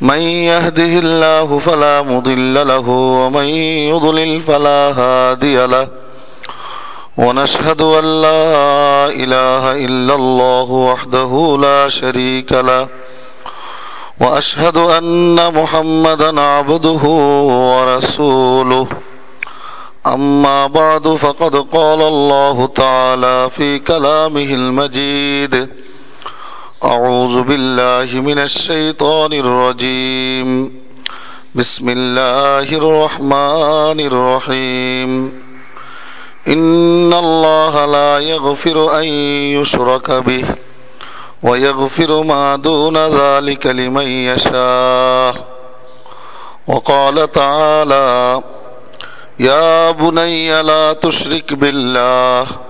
من يهده الله فلا مضل له ومن يضلل فلا هادي له. ونشهد أن لا إله إلا الله وحده لا شريك له. وأشهد أن محمدا عبده ورسوله. أما بعد فقد قال الله تعالى في كلامه المجيد أعوذ بالله من الشيطان الرجيم. بسم الله الرحمن الرحيم. إن الله لا يغفر أن يشرك به ويغفر ما دون ذلك لمن يشاء. وقال تعالى يا بني لا تشرك بالله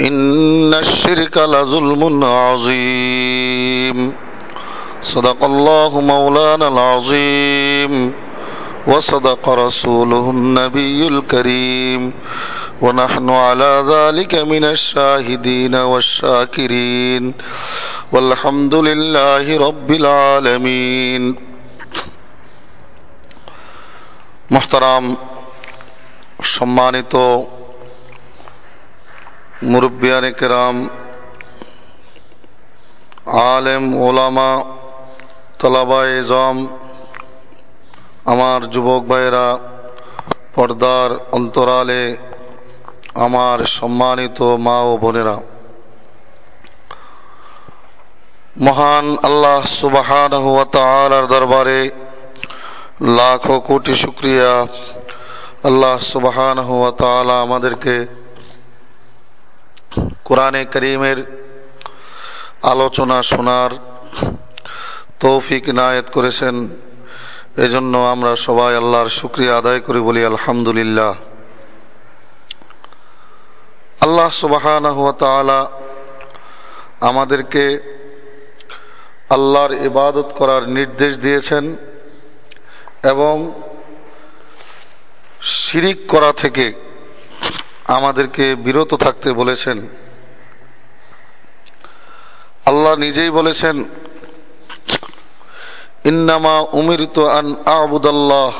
إن الشرك لظلم عظيم صدق الله مولانا العظيم وصدق رسوله النبي الكريم ونحن على ذلك من الشاهدين والشاكرين والحمد لله رب العالمين محترم সম্মানিত মুরব্বিয়ানে কেরাম, আলেম, ওলামা, তলাবায় জম আমার যুবক ভাইয়েরা, পর্দার অন্তরালে আমার সম্মানিত মা ও বোনেরা। মহান আল্লাহ সুবাহান দরবারে লাখো কোটি শুক্রিয়া। আল্লাহ সুবাহান আমাদেরকে কোরআনে করিমের আলোচনা শোনার তৌফিক নায়ত করেছেন। এজন্য আমরা সবাই আল্লাহর শুক্রিয়া আদায় করে, বলি আলহামদুলিল্লাহ। আল্লাহ সুবাহান আমাদেরকে আল্লাহর ইবাদত করার নির্দেশ দিয়েছেন এবং শিরিক করা থেকে আমাদেরকে বিরত থাকতে বলেছেন। আল্লাহ নিজেই বলেছেন, ইন্নামা উমিরিত আন আবুদাল্লাহ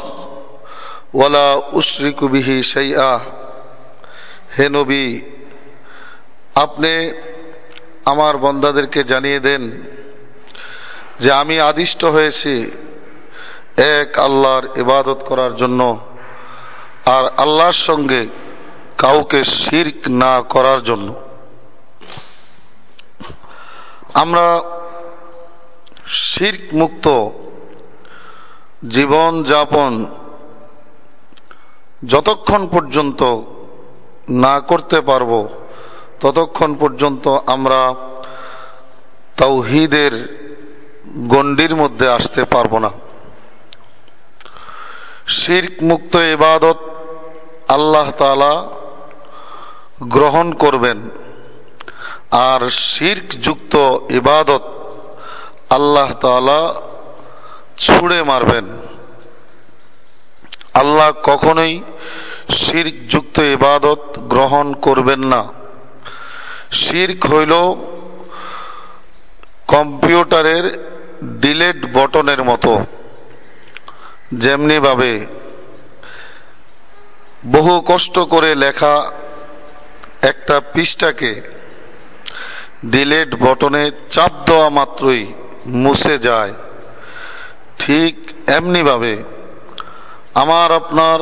ওয়ালা উশরিকু বিহি শাইআ। হে নবী, আপনি আমার বন্দাদেরকে জানিয়ে দেন যে আমি আদিষ্ট হয়েছি এক আল্লাহর ইবাদত করার জন্য, আর আল্লাহর সঙ্গে কাউকে শির্ক না করার জন্য। আমরা শির্ক মুক্ত জীবন যাপন যতক্ষণ পর্যন্ত না করতে পারব, ততক্ষণ পর্যন্ত আমরা তাওহিদের গণ্ডির মধ্যে আসতে পারব না। শির্ক মুক্ত ইবাদত আল্লাহ তালা গ্রহণ করবেন। আর শির্ক যুক্ত ইবাদত আল্লাহ তালা ছুড়ে মারবেন। আল্লাহ কখনোই শির্ক যুক্ত ইবাদত গ্রহণ করবেন না। শির্ক হইল কম্পিউটারের ডিলেট বটনের মতো। যেমনি ভাবে বহু কষ্ট করে লেখা একটা পৃষ্ঠাকে ডিলেট বটনে চাপ দেওয়া মাত্রই মুছে যায়। ঠিক এমনিভাবে আমার আপনার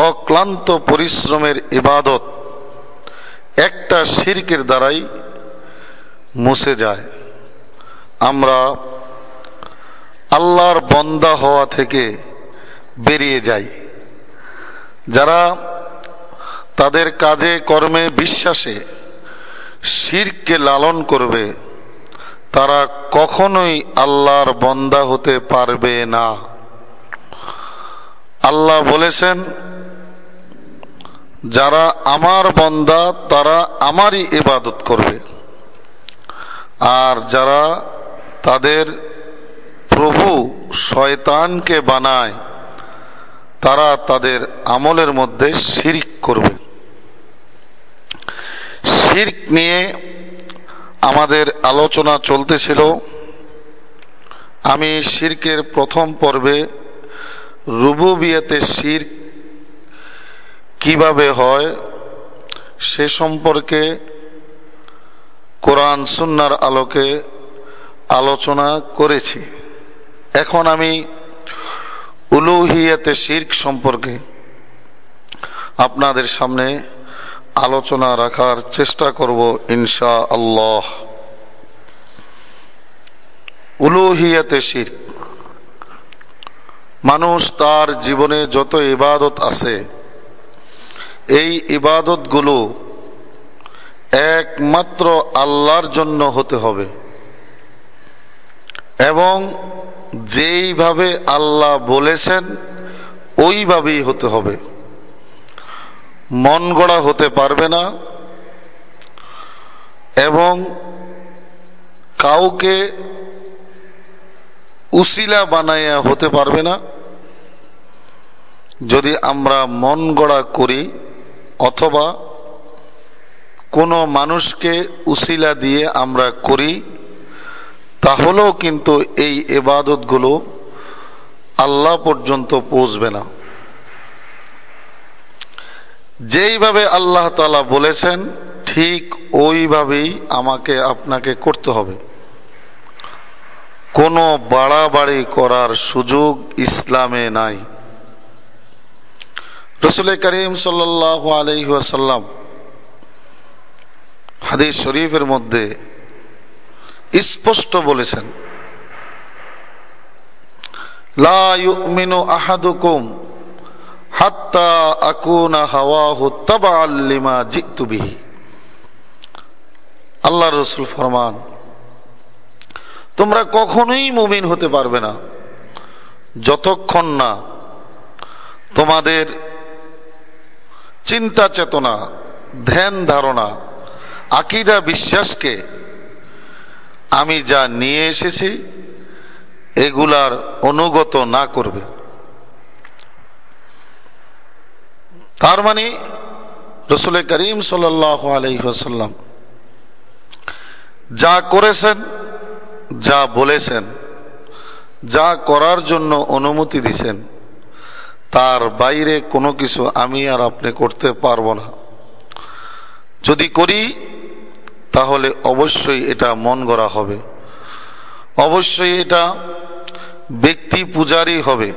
অক্লান্ত পরিশ্রমের ইবাদত একটা শির্কের দ্বারাই মুছে যায়। আমরা আল্লাহর বন্দা হওয়া থেকে বেরিয়ে যাই। যারা তাদের কাজে, কর্মে, বিশ্বাসে শিরকে লালন করবে। তারা কখনোই আল্লাহর বন্দা হতে পারবে না। আল্লাহ বলেছেন, যারা আমার বন্দা, তারা আমারই ইবাদত করবে। আর যারা তাদের প্রভু শয়তানকে বানায়, তারা তাদের আমলের মধ্যে শিরিক করবে। শির্ক নিয়ে আমাদের আলোচনা চলতেছিল। আমি শির্কের প্রথম পর্বে রুবুবিয়াতে শির্ক কীভাবে হয় সে সম্পর্কে কোরআন সুন্নার আলোকে আলোচনা করেছি। এখন আমি উলুহিয়াতে শির্ক সম্পর্কে আপনাদের সামনে আলোচনা রাখার চেষ্টা করব ইনশা আল্লাহ। উলুহিয়াতে শির্ক মানুষ তার জীবনে যত ইবাদত আছে, এই ইবাদতগুলো একমাত্র আল্লাহর জন্য হতে হবে। এবং যেইভাবে আল্লাহ বলেছেন, ওইভাবেই হতে হবে। মন গড়া হতে পারবে না এবং কাউকে উসিলা বানাইয়া হতে পারবে না। যদি আমরা মন গড়া করি অথবা কোনো মানুষকে উসিলা দিয়ে আমরা করি, তাহলেও কিন্তু এই এবাদতগুলো আল্লাহ পর্যন্ত পৌঁছবে না। যেইভাবে আল্লাহ তালা বলেছেন, ঠিক ওইভাবেই আমাকে আপনাকে করতে হবে। কোনো বাড়াবাড়ি করার সুযোগ ইসলামে নাই। রসুল করিম সাল্লাহ আলহাসাল্লাম হাদিস শরীফের মধ্যে স্পষ্ট বলেছেন, লা আহাদুকুম হাত্তা আকুনা হাওয়াহু তাবাআল লিমা জিতু বিহি। আল্লাহ রসুল ফরমান, তোমরা কখনোই মুমিন হতে পারবে না, যতক্ষণ না তোমাদের চিন্তা চেতনা, ধ্যান ধারণা, আকিদা বিশ্বাসকে আমি যা নিয়ে এসেছি, এগুলার অনুগত না করবে। তার মানে রসুল করিম সাল্লাম যা করেছেন, যা বলেছেন, যা করার জন্য অনুমতি দিছেন, তার বাইরে কোনো কিছু আমি আর আপনি করতে পারব না। যদি করি, তাহলে অবশ্যই এটা মন গড়া হবে। অবশ্যই এটা ব্যক্তি পূজারই হবে।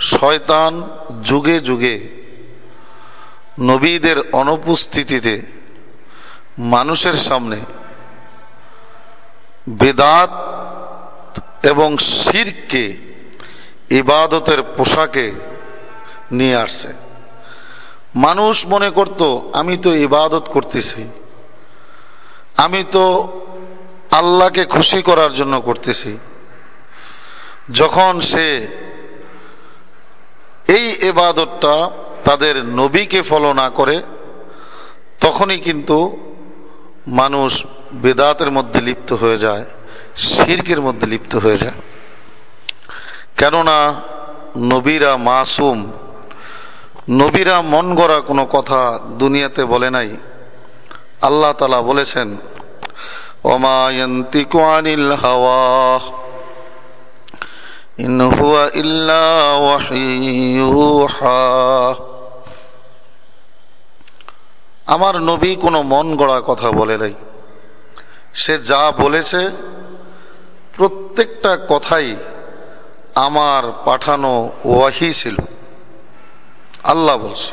শয়তান যুগে যুগে নবীদের অনুপস্থিতিতে মানুষের সামনে বেদাত এবং শিরকে, ইবাদতের পোশাকে নিয়ে আসছে। মানুষ মনে করত, আমি তো ইবাদত করতেছি। আমি তো আল্লাহকে খুশি করার জন্য করতেছি। যখন সে এই এবাদতটা তাদের নবীকে ফলো না করে, তখনই কিন্তু মানুষ বেদাতের মধ্যে লিপ্ত হয়ে যায়, শির্কের মধ্যে লিপ্ত হয়ে যায়। কেননা নবীরা মাসুম, নবীরা মন গড়া কোনো কথা দুনিয়াতে বলে নাই। আল্লাহ তালা বলেছেন ওমায়ন্তিকু আনিল হাওয়া, ইন হুয়া ইল্লা ওয়াহিয়ুহা আমার নবী কোনো মন গড়া কথা বলে নাই। সে যা বলেছে, প্রত্যেকটা কথাই আমার পাঠানো ওয়াহি ছিল। আল্লাহ বলছে।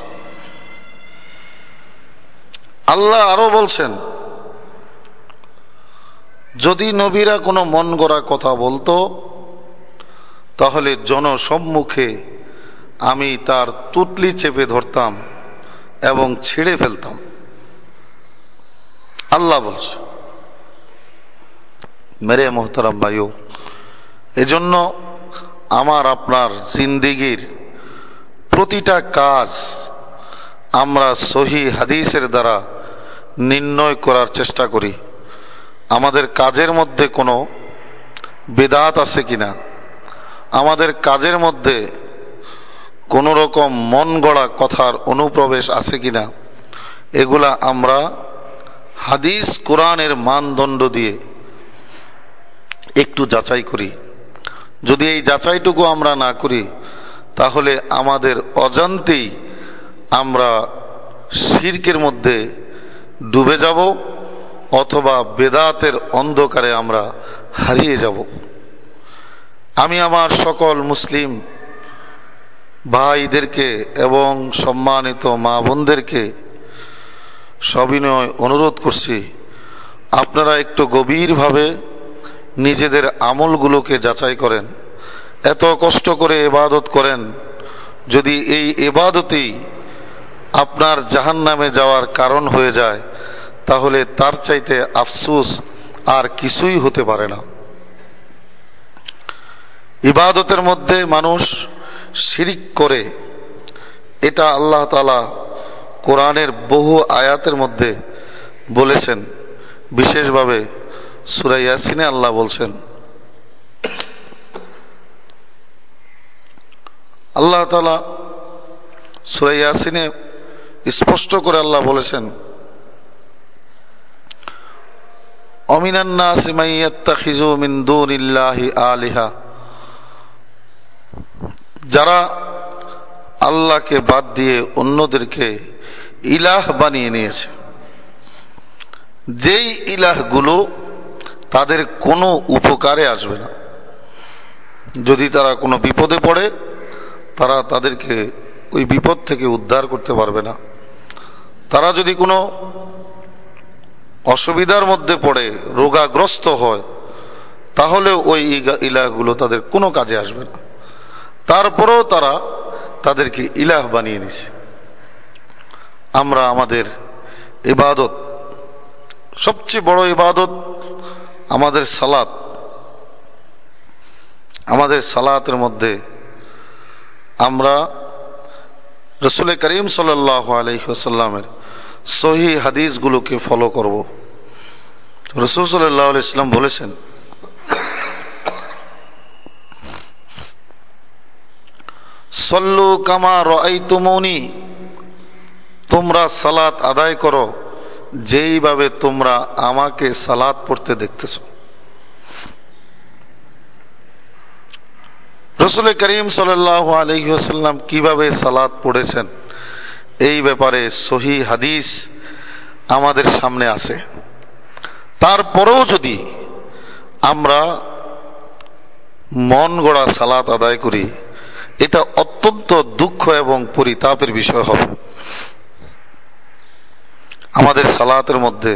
আল্লাহ আরও বলছেন, যদি নবীরা কোনো মন গড়া কথা বলতো, তাহলে জনসম্মুখে আমি তার তুতলি চেপে ধরতাম। এবং ছিঁড়ে ফেলতাম। আল্লাহ বলছে, মেরে মোহতারাম ভাইও, এজন্য আমার আপনার জিন্দিগির প্রতিটা কাজ আমরা সহি হাদিসের দ্বারা নির্ণয় করার চেষ্টা করি। আমাদের কাজের মধ্যে কোনো বেদাত আছে কিনা? আমাদের কাজের মধ্যে কোন রকম মন গড়া কথার অনুপ্রবেশ আছে কিনা? এগুলা আমরা হাদিস, কোরআনের মানদণ্ড দিয়ে একটু যাচাই করি। যদি এই যাচাইটুকু আমরা না করি, তাহলে আমাদের অজান্তেই আমরা শির্কের মধ্যে ডুবে যাব অথবা বেদাতের অন্ধকারে আমরা হারিয়ে যাব। আমি আমার সকল মুসলিম ভাইদেরকে এবং সম্মানিত মা বোনদেরকে সবিনয় অনুরোধ করছি, আপনারা একটু গভীরভাবে নিজেদের আমলগুলোকে যাচাই করেন। এত কষ্ট করে এবাদত করেন, যদি এই এবাদতেই আপনার জাহান নামে যাওয়ার কারণ হয়ে যায়, তাহলে তার চাইতে আফসুস আর কিছুই হতে পারে না। ইবাদতের মধ্যে মানুষ শিরিক করে, এটা আল্লাহ তালা কোরআনের বহু আয়াতের মধ্যে বলেছেন। বিশেষভাবে সুরাইয়াসিনে আল্লাহ বলছেন, আল্লাহ তালা সুরাইয়াসিনে স্পষ্ট করে আল্লাহ বলেছেন অমিনান্না মিন আলিহা। যারা আল্লাহকে বাদ দিয়ে অন্যদেরকে ইলাহ বানিয়ে নিয়েছে, যেই ইলাহগুলো তাদের কোনো উপকারে আসবে না। যদি তারা কোনো বিপদে পড়ে, তারা তাদেরকে ওই বিপদ থেকে উদ্ধার করতে পারবে না। তারা যদি কোনো অসুবিধার মধ্যে পড়ে, রোগাগ্রস্ত হয়, তাহলে ওই ইলাহগুলো তাদের কোনো কাজে আসবে না। তারপরেও তারা তাদেরকে ইলাহ বানিয়ে নিছে আমরা আমাদের ইবাদত, সবচেয়ে বড় ইবাদত আমাদের সালাত। আমাদের সালাতের মধ্যে আমরা রসুল করিম সাল্লাহ আলহিহাসাল্লামের সহি হাদিসগুলোকে ফলো করব। রসুল সাল্লাহ ইসলাম বলেছেন সল্লু কামা রআইতুমুনি। তোমরা সালাত আদায় করো, যেইভাবে তোমরা আমাকে সালাত পড়তে দেখতেছ। রসুল করিম সাল্লাহ আলহিহাসাল্লাম কীভাবে সালাত পড়েছেন, এই ব্যাপারে সহি হাদিস আমাদের সামনে আছে। তারপরেও যদি আমরা মন গড়া সালাত আদায় করি এটা অত্যন্ত দুঃখ এবং পরিতাপের বিষয় হবে। আমাদের সালাতের মধ্যে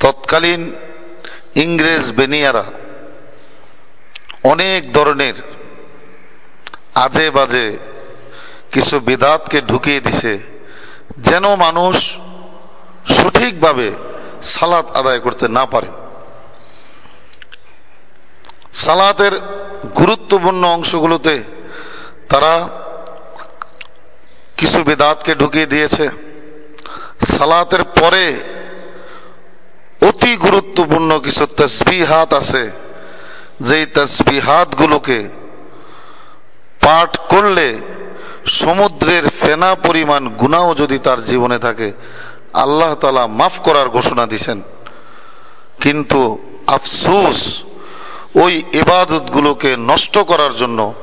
তৎকালীন ইংরেজ বেনিয়ারা অনেক ধরনের আজে বাজে কিছু বিদাতকে ঢুকিয়ে দিছে, যেন মানুষ সঠিকভাবে সালাত আদায় করতে না পারে। সালাতের গুরুত্বপূর্ণ অংশগুলোতে তারা কিছু বেদাতকে ঢুকিয়ে দিয়েছে। সালাতের পরে অতি গুরুত্বপূর্ণ কিছু তসবিহাত আছে। যেই তসবিহাত গুলোকে পাঠ করলে সমুদ্রের ফেনা পরিমাণ, গুণাও যদি তার জীবনে থাকে, আল্লাহ তালা মাফ করার ঘোষণা দিছেন। কিন্তু আফসুস, ওই ইবাদত গুলোকে নষ্ট করার জন্য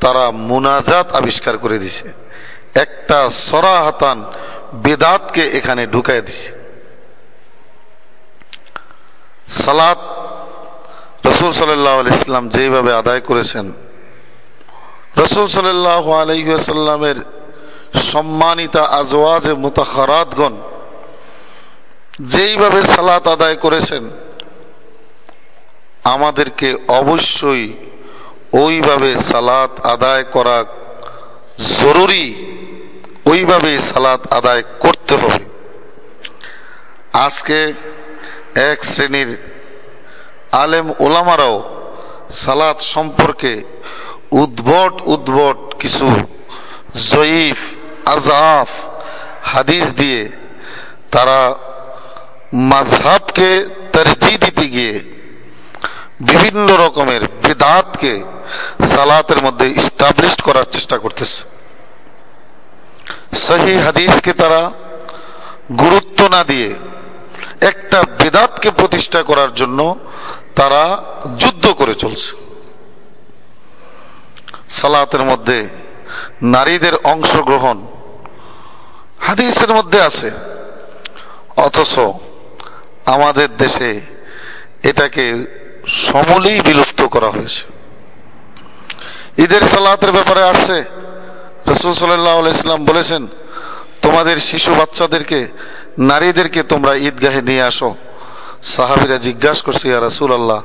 তারা মুনাজাত আবিষ্কার করে দিছে। একটা সরাহাতান বেদাতকে এখানে ঢুকাই দিছে। সালাত রসুল সাল্লাহ ইসলাম যেভাবে আদায় করেছেন, রসুল সাল্লাহ আলহিসাল্লামের সম্মানিতা আজওয়াজ মুতাহারাতগণ যেইভাবে সালাত আদায় করেছেন, আমাদেরকে অবশ্যই ওইভাবে সালাত আদায় করা জরুরি, ওইভাবে সালাত আদায় করতে হবে। আজকে এক শ্রেণির আলেম ওলামারাও সালাত সম্পর্কে উদ্ভট উদ্ভট কিছু জয়ীফ আজাফ হাদিস দিয়ে তারা মাঝহাবকে তরজি দিতে গিয়ে বিভিন্ন রকমের বেদাতকে সালাতের মধ্যে ইস্টাবলিশ করার চেষ্টা করতেছে। সহি হাদিসকে তারা গুরুত্ব না দিয়ে একটা বেদাতকে প্রতিষ্ঠা করার জন্য তারা যুদ্ধ করে চলছে। সালাতের মধ্যে নারীদের অংশগ্রহণ হাদিসের মধ্যে আছে। অথচ আমাদের দেশে এটাকে সমলেই বিলুপ্ত করা হয়েছে। ঈদের সালাতের ব্যাপারে আসছে। রসুল সাল্লাহ ইসলাম বলেছেন, তোমাদের শিশু বাচ্চাদেরকে, নারীদেরকে তোমরা ঈদগাহে নিয়ে আসো। সাহাবিরা জিজ্ঞাসা করছে, ইয়া রাসুল আল্লাহ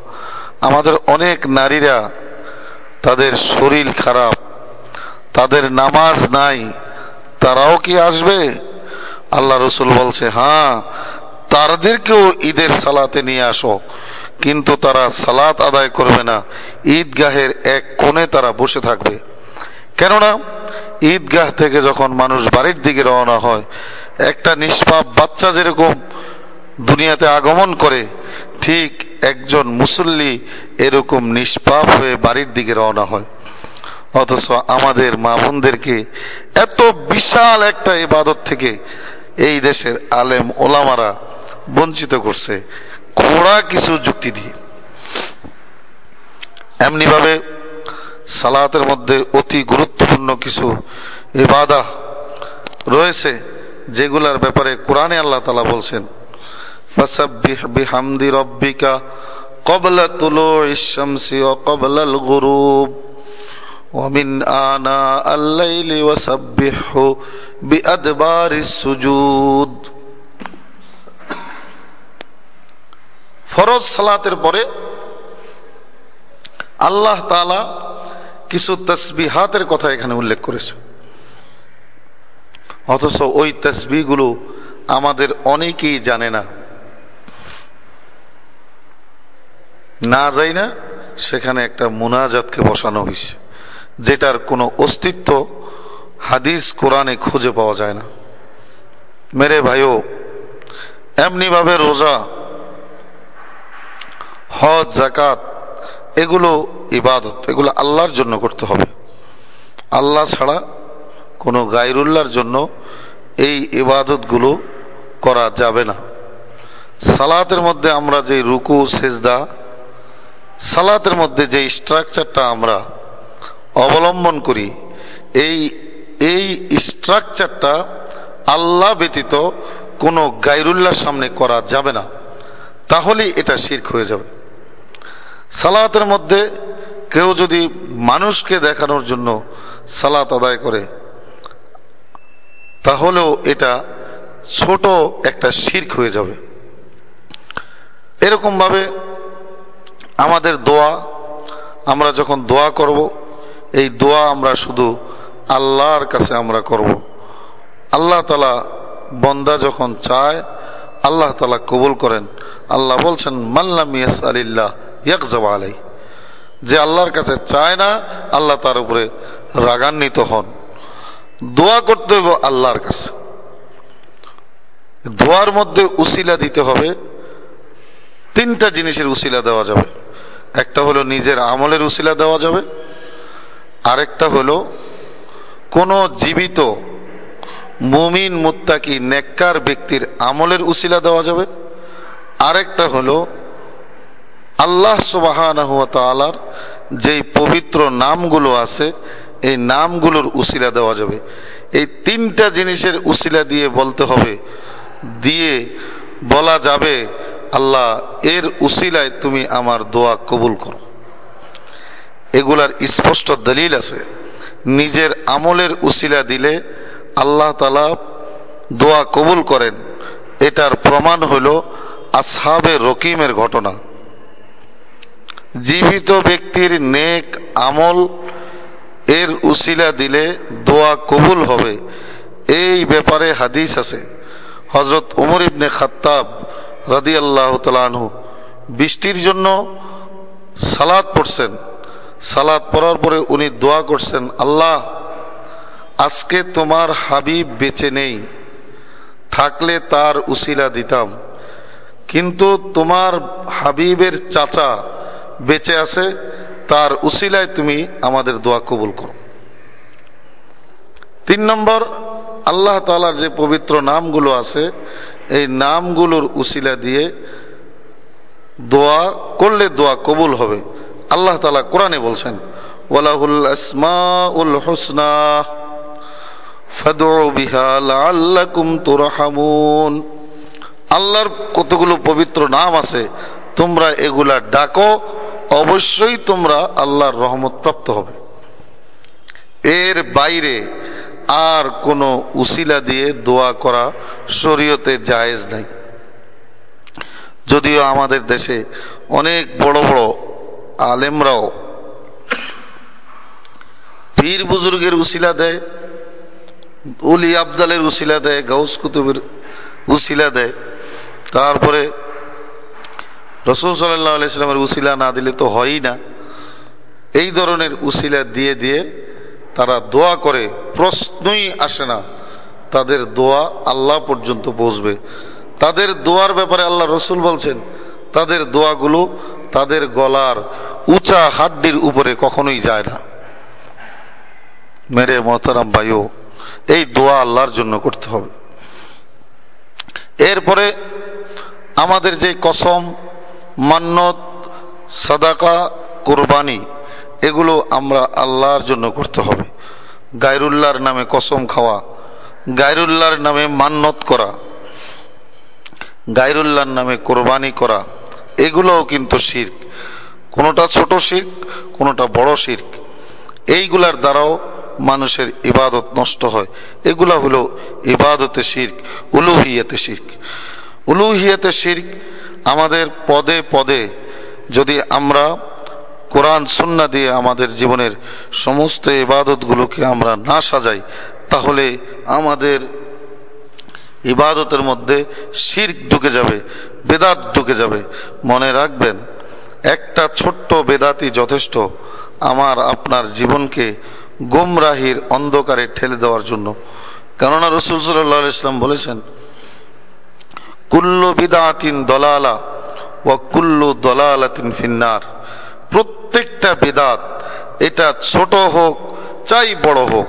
আমাদের অনেক নারীরা তাদের শরীর খারাপ, তাদের নামাজ নাই, তারাও কি আসবে? আল্লাহ রসুল বলছে হ্যাঁ তাদেরকেও ঈদের সালাতে নিয়ে আসো। কিন্তু তারা সালাত আদায় করবে না। ঈদগাহের এক কোণে তারা বসে থাকবে। কেননা, ঈদগাহ থেকে যখন মানুষ বাড়ির দিকে রওনা হয়, একটা নিষ্পাপ বাচ্চা যেরকম দুনিয়াতে আগমন করে, ঠিক একজন মুসল্লি এরকম নিষ্পাপ হয়ে বাড়ির দিকে রওনা হয়। অথচ আমাদের মা বোনদেরকে এত বিশাল একটা ইবাদত থেকে এই দেশের আলেম ওলামারা বঞ্চিত করছে। খোড়া কিছু যুক্তি দিয়ে এমনি ভাবে সালাতের মধ্যে অতি গুরুত্বপূর্ণ কিছু ইবাদা রয়েছে যেগুলার ব্যাপারে কোরআনে আল্লাহ তালা বলছেন ফাসাব্বিহ বিহামদি রব্বিকা কবলা তুলুইশ শামসি ওয়া কবলাল গুরুব ومن آناء الليل وسبحه بأدبار السجود ফরজ সালাতের পরে আল্লাহ তালা কিছু তসবিহাতের কথা এখানে উল্লেখ করেছে। অথচ ওই তসবিগুলো আমাদের অনেকেই জানে না। না যাই না, সেখানে একটা মুনাজাতকে বসানো হয়েছে যেটার কোনো অস্তিত্ব হাদিস কোরআনে খুঁজে পাওয়া যায় না। মেরে ভাইও এমনি ভাবে রোজা হজ জাকাত এগুলো ইবাদত, এগুলো আল্লাহর জন্য করতে হবে। আল্লাহ ছাড়া কোনো গাইরুল্লাহর জন্য এই ইবাদতগুলো করা যাবে না। সালাতের মধ্যে আমরা যে রুকু, সেজদা, সালাতের মধ্যে যে স্ট্রাকচারটা আমরা অবলম্বন করি, এই এই স্ট্রাকচারটা আল্লাহ ব্যতীত কোনো গাইরুল্লাহর সামনে করা যাবে না। তাহলেই এটা শির্ক হয়ে যাবে। সালাতের মধ্যে কেউ যদি মানুষকে দেখানোর জন্য সালাত আদায় করে, তাহলেও এটা ছোট একটা শির্ক হয়ে যাবে। এরকম ভাবে আমাদের দোয়া, আমরা যখন দোয়া করব, এই দোয়া আমরা শুধু আল্লাহর কাছে আমরা করব। আল্লাহ তালা বন্দা যখন চায়, আল্লাহ তালা কবুল করেন। আল্লাহ বলছেন মাল্লাম ইয়াস আলিল্লাহ ইয়াকজাবা আলাই। যে আল্লাহর কাছে চায় না, আল্লাহ তার উপরে রাগান্বিত হন। দোয়া করতে হবে আল্লাহর কাছে। দোয়ার মধ্যে উসিলা দিতে হবে। তিনটা জিনিসের উসিলা দেওয়া যাবে। একটা হলো নিজের আমলের উসিলা দেওয়া যাবে। আরেকটা হলো কোন জীবিত মুমিন, মুত্তাকি, নেককার ব্যক্তির আমলের উসিলা দেওয়া যাবে। আরেকটা হলো আল্লাহ সুবাহার যেই পবিত্র নামগুলো আছে, এই নামগুলোর উসিলা দেওয়া যাবে। এই তিনটা জিনিসের উসিলা দিয়ে বলতে হবে, দিয়ে বলা যাবে, আল্লাহ, এর উসিলায় তুমি আমার দোয়া কবুল করো। এগুলার স্পষ্ট দলিল আছে। নিজের আমলের উসিলা দিলে আল্লাহ তালা দোয়া কবুল করেন। এটার প্রমাণ হল আসহাবে রকিমের ঘটনা। জীবিত ব্যক্তির নেক আমল এর উসিলা দিলে দোয়া কবুল হবে। এই ব্যাপারে হাদিস আছে। হজরত উমর ইবনে খাত্তাব রাদি আল্লাহ তালু বৃষ্টির জন্য সালাদ পড়ছেন। সালাদ পড়ার পরে উনি দোয়া করছেন, আল্লাহ, আজকে তোমার হাবিব বেঁচে নেই। থাকলে তার উসিলা দিতাম। কিন্তু তোমার হাবিবের চাচা বেঁচে আছে, তার উসিলায় তুমি আমাদের দোয়া কবুল করো। তিন নম্বর, আল্লাহ তালার যে পবিত্র নামগুলো আছে, এই নামগুলোর উসিলা দিয়ে দোয়া করলে দোয়া কবুল হবে। আল্লাহ তালা কোরআনে বলছেন আল্লাহর কতগুলো পবিত্র নাম আছে, তোমরা এগুলা ডাকো অবশ্যই তোমরা আল্লাহর রহমত প্রাপ্ত হবে। এর বাইরে আর কোনো উসিলা দিয়ে দোয়া করা শরীয়তে জায়েজ নাই। যদিও আমাদের দেশে অনেক বড় বড় আলেমরাও পীর বুজুর্গের উসিলা দেয়, উলি আবদালের উসিলা দেয়, গাউস কুতুবের উসিলা দেয়। তারপরে রসুল সাল্লাহ আলাইস্লামের উসিলা না দিলে তো হয়ই না। এই ধরনের উসিলা দিয়ে দিয়ে তারা দোয়া করে, প্রশ্নই আসে না। তাদের দোয়া আল্লাহ পর্যন্ত পৌঁছবে। তাদের দোয়ার ব্যাপারে আল্লাহ রসুল বলছেন, তাদের দোয়াগুলো তাদের গলার উঁচা হাড্ডির উপরে কখনোই যায় না। মেরে মহতারাম বায়ু এই দোয়া আল্লাহর জন্য করতে হবে। এরপরে আমাদের যে কসম মান্নত, সাদাকা, কোরবানি, এগুলো আমরা আল্লাহর জন্য করতে হবে। গায়রুল্লাহর নামে কসম খাওয়া, গায়রুল্লাহর নামে মান্নত করা, গায়রুল্লাহর নামে কোরবানি করা, এগুলোও কিন্তু শির্ক। কোনোটা ছোট শির্ক, কোনোটা বড় শির্ক। এইগুলার দ্বারাও মানুষের ইবাদত নষ্ট হয়। এগুলা হলো ইবাদতে শির্ক, উলুহিয়াতে শির্ক। উলুহিয়াতে শির্ক আমাদের পদে পদে যদি আমরা কোরআন সুন্না দিয়ে আমাদের জীবনের সমস্ত ইবাদতগুলোকে আমরা না সাজাই, তাহলে আমাদের ইবাদতের মধ্যে শির্ক ঢুকে যাবে, বেদাত ঢুকে যাবে। মনে রাখবেন, একটা ছোট্ট বেদাতি যথেষ্ট আমার, আপনার জীবনকে গোমরাহির অন্ধকারে ঠেলে দেওয়ার জন্য। কেননা রসুল সাল্লাহ ইসলাম বলেছেন কুল্লু বিদাতিন দলালা ও কুল্লু দলালাতিন ফিন্নার। প্রত্যেকটা বেদাত, এটা ছোট হোক, চাই বড় হোক,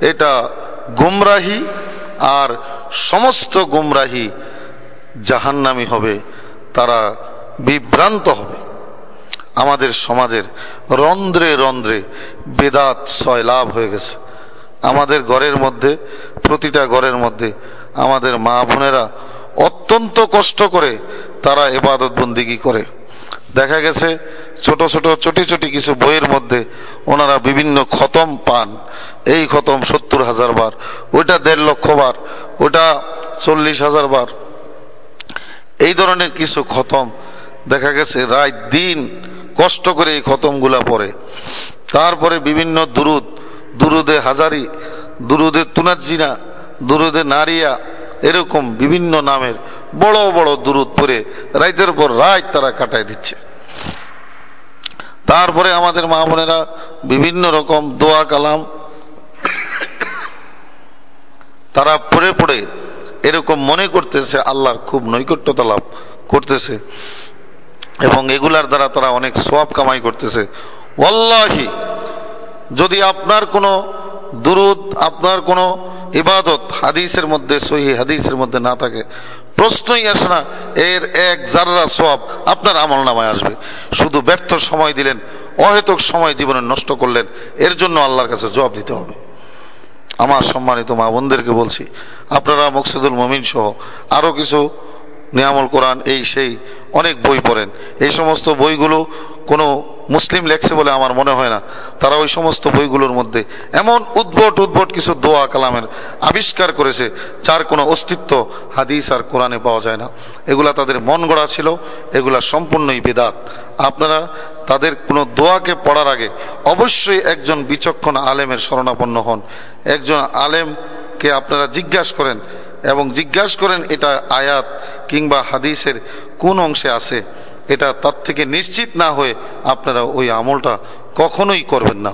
এটা গুমরাহি আর সমস্ত গুমরাহি জাহান্নামি হবে, তারা বিভ্রান্ত হবে। আমাদের সমাজের রন্ধ্রে রন্ধ্রে বেদাত ছয় লাভ হয়ে গেছে। আমাদের ঘরের মধ্যে, প্রতিটা ঘরের মধ্যে আমাদের মা বোনেরা অত্যন্ত কষ্ট করে তারা এবাদত বন্দিগি করে। দেখা গেছে, ছোট ছোট, চটি চটি কিছু বইয়ের মধ্যে ওনারা বিভিন্ন খতম পান। এই খতম সত্তর হাজার বার, ওইটা দেড় লক্ষ বার ওটা চল্লিশ হাজার বার। এই ধরনের কিছু খতম, দেখা গেছে, রাত দিন কষ্ট করে এই খতমগুলা পড়ে। তারপরে বিভিন্ন দুরুদ, দুরুদে হাজারি, দুরুদে তুনাজিনা দুরুদে নারিয়া এরকম বিভিন্ন নামের বড় বড় দুরুদ পরে রাইতের পর রাত তারা কাটায় দিচ্ছে। তারপরে আমাদের মা বোনেরা বিভিন্ন রকম দোয়া কালাম তারা পড়ে পড়ে এরকম মনে করতেছে, আল্লাহর খুব নৈকট্যতা লাভ করতেছে এবং এগুলার দ্বারা তারা অনেক সোয়াব কামাই করতেছে। যদি আপনার কোনো দুরুদ, আপনার কোনো ইবাদত হাদিসের মধ্যে, সহি হাদিসের মধ্যে না থাকে। প্রশ্নই আসে না, এর এক জাররা সব আপনার আমল নামায় আসবে। শুধু ব্যর্থ সময় দিলেন, অহেতুক সময় জীবনে নষ্ট করলেন, এর জন্য আল্লাহর কাছে জবাব দিতে হবে। আমার সম্মানিত মা বোনদেরকে বলছি, আপনারা মকসুদুল মমিন সহ আরও কিছু নিয়ামল কোরআন, এই সেই অনেক বই পড়েন। এই সমস্ত বইগুলো কোনো মুসলিম লেখছে বলে আমার মনে হয় না। তারা ওই সমস্ত বইগুলোর মধ্যে এমন উদ্ভট উদ্ভট কিছু দোয়া কালামের আবিষ্কার করেছে, যার কোনো অস্তিত্ব হাদিস আর কোরআনে পাওয়া যায় না। এগুলা তাদের মন গড়া ছিল, এগুলা সম্পূর্ণই বেদাত। আপনারা তাদের কোনো দোয়াকে পড়ার আগে অবশ্যই একজন বিচক্ষণ আলেমের শরণাপন্ন হন। একজন আলেমকে আপনারা জিজ্ঞাসা করেন এবং জিজ্ঞাসা করেন এটা আয়াত কিংবা হাদিসের কোন অংশে আছে। এটা তার থেকে নিশ্চিত না হয়ে আপনারা ওই আমলটা কখনোই করবেন না।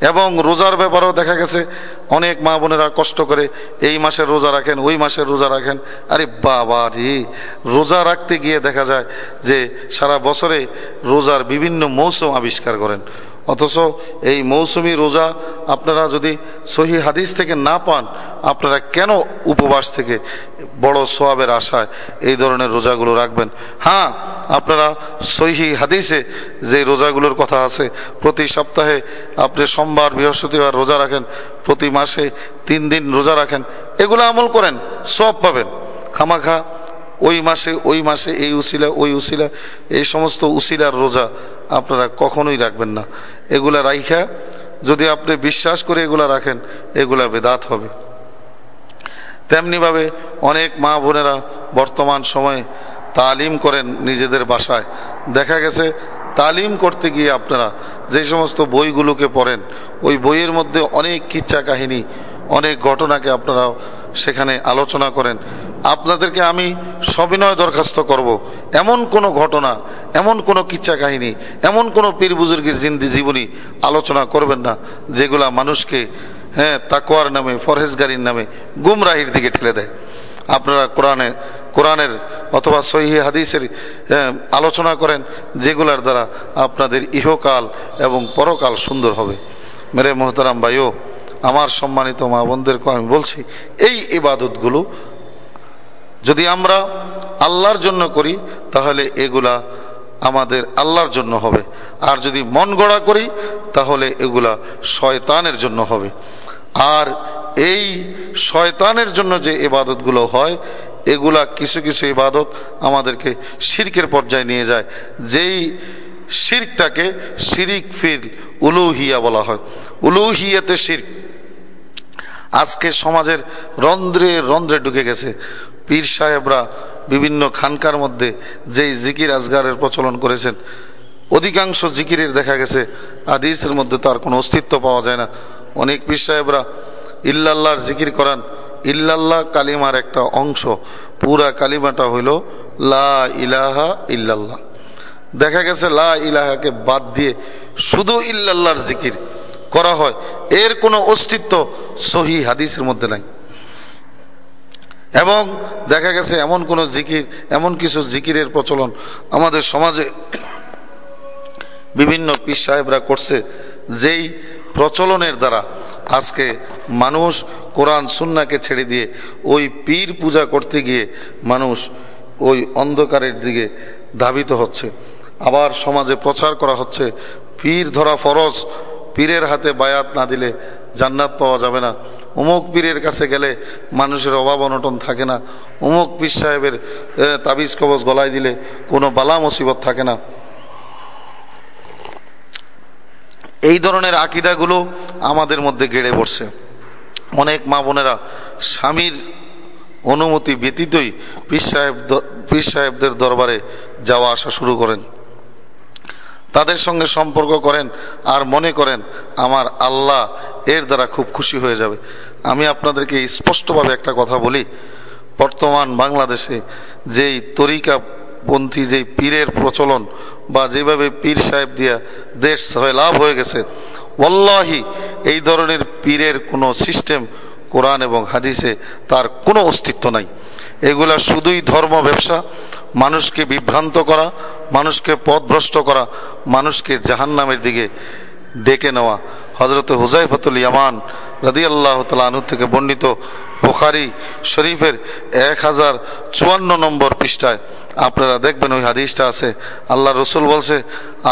এবং রোজার ব্যাপারেও দেখা গেছে, অনেক মা বোনেরা কষ্ট করে এই মাসের রোজা রাখেন, ওই মাসের রোজা রাখেন। আরে বাবা রে, রোজা রাখতে গিয়ে দেখা যায় যে সারা বছরে রোজার বিভিন্ন মৌসুম আবিষ্কার করেন। অথচ এই মৌসুমি রোজা আপনারা যদি সহি হাদিস থেকে না পান, আপনারা কেন উপবাস থেকে বড় সোয়াবের আশায় এই ধরনের রোজাগুলো রাখবেন? হ্যাঁ আপনারা সহি হাদিসে যে রোজাগুলোর কথা আছে, প্রতি সপ্তাহে আপনি সোমবার, বৃহস্পতিবার রোজা রাখেন, প্রতি মাসে তিন দিন রোজা রাখেন, এগুলো আমল করেন সব পাবেন। খামাখা ওই মাসে ওই মাসে, এই উসিলা, ওই উসিলা, এই সমস্ত উসিলার রোজা আপনারা কখনোই রাখবেন না। এগুলা রাইখা, যদি আপনি বিশ্বাস করে এগুলা রাখেন, এগুলা বেদাত হবে। তেমনিভাবে অনেক মা বোনেরা বর্তমান সময়ে তালিম করেন নিজেদের বাসায়। দেখা গেছে, তালিম করতে গিয়ে আপনারা যে সমস্ত বইগুলোকে পড়েন, ওই বইয়ের মধ্যে অনেক কিচ্ছা কাহিনী অনেক ঘটনাকে আপনারা সেখানে আলোচনা করেন, আপনাদেরকে আমি সবিনয় দরখাস্ত করব। এমন কোন ঘটনা, এমন কোন কিচ্ছা কাহিনী, এমন কোন পীর বুজুর্গের জিন্দি জীবনী আলোচনা করবেন না, যেগুলা মানুষকে হ্যাঁ তাকোয়ার নামে, ফরহেজগারির নামে গুমরাহির দিকে ঠেলে দেয়। আপনারা কোরআনে, কোরআনের অথবা সহি হাদিসের আলোচনা করেন, যেগুলার দ্বারা আপনাদের ইহকাল এবং পরকাল সুন্দর হবে। মেরে মোহতারাম ভাইও আমার সম্মানিত মা বোনদেরকে আমি বলছি, এই ইবাদতগুলো যদি আমরা আল্লাহর জন্য করি, তাহলে এগুলা আমাদের আল্লাহর জন্য হবে। আর যদি মন গড়া করি, তাহলে এগুলা শয়তানের জন্য হবে। আর এই শয়তানের জন্য যে ইবাদতগুলো হয়, এগুলা কিছু কিছু ইবাদত আমাদেরকে শিরকের পর্যায়ে নিয়ে যায়। যেই শিরকটাকে শিরিক ফিল উলুহিয়া বলা হয়। উলুহিয়াতে শির্ক। আজকে সমাজের রন্ধ্রে রন্ধ্রে ঢুকে গেছে। পীর সাহেবরা বিভিন্ন খানকার মধ্যে যেই জিকির আজগারের প্রচলন করেছেন, অধিকাংশ জিকিরের দেখা গেছে আদিসের মধ্যে তার কোনো অস্তিত্ব পাওয়া যায় না। অনেক পীর সাহেবরা ইল্লাল্লাহর জিকির করান, ইল্লাল্লাহ কালিমার একটা অংশ, পুরা কালিমাটা হইল লা ইলাহা ইল্লাল্লাহ। দেখা গেছে লা ইলাহাকে বাদ দিয়ে শুধু ইল্লাল্লাহর জিকির। করা হয়। এর কোনো অস্তিত্ব সহি হাদিসের মধ্যে নাই। এবং দেখা গেছে এমন কোন জিকির, এমন কিছু জিকিরের প্রচলন আমাদের সমাজে বিভিন্ন পীর সাহেবরা করছে, যেই প্রচলনের দ্বারা আজকে মানুষ কোরআন, সুন্নাকে ছেড়ে দিয়ে ওই পীর পূজা করতে গিয়ে মানুষ ওই অন্ধকারের দিকে ধাবিত হচ্ছে। আবার সমাজে প্রচার করা হচ্ছে, পীর ধরা ফরজ পীরের হাতে বায়াত না দিলে জান্নাত পাওয়া যাবে না। অমুক পীরের কাছে গেলে মানুষের অভাব অনটন থাকে না। অমুক পীর সাহেবের তাবিজ কবজ গলায় দিলে কোনো বালা মুসিবত থাকে না। এই ধরনের আকিদাগুলো আমাদের মধ্যে গেড়ে পড়ছে। অনেক মা বোনেরা স্বামীর অনুমতি ব্যতীতই পীর সাহেব পীর সাহেবদের দরবারে যাওয়া আসা শুরু করেন। তাদের সঙ্গে সম্পর্ক করেন আর মনে করেন আমার আল্লাহ এর দ্বারা খুব খুশি হয়ে যাবে। আমি আপনাদেরকে স্পষ্টভাবে একটা কথা বলি। বর্তমান বাংলাদেশে যেই তরিকা পন্থী যেই পীরের প্রচলন বা যেভাবে পীর সাহেব দিয়া দেশ হয়ে লাভ হয়ে গেছে ওল্লাহি এই ধরনের পীরের কোনো সিস্টেম, কোরআন এবং হাদিসে তার কোনো অস্তিত্ব নাই। এগুলা শুধুই ধর্ম ব্যবসা, মানুষকে বিভ্রান্ত করা মানুষকে পথভ্রষ্ট করা, মানুষকে জাহান নামের দিকে ডেকে নেওয়া। হজরত হুজাইফতুল ইয়ামান রাদি আল্লাহ তালু থেকে বর্ণিত বোখারি শরীফের এক হাজার চুয়ান্ন নম্বর পৃষ্ঠায়। আপনারা দেখবেন ওই হাদিসটা আছে। আল্লাহ রসুল বলছে,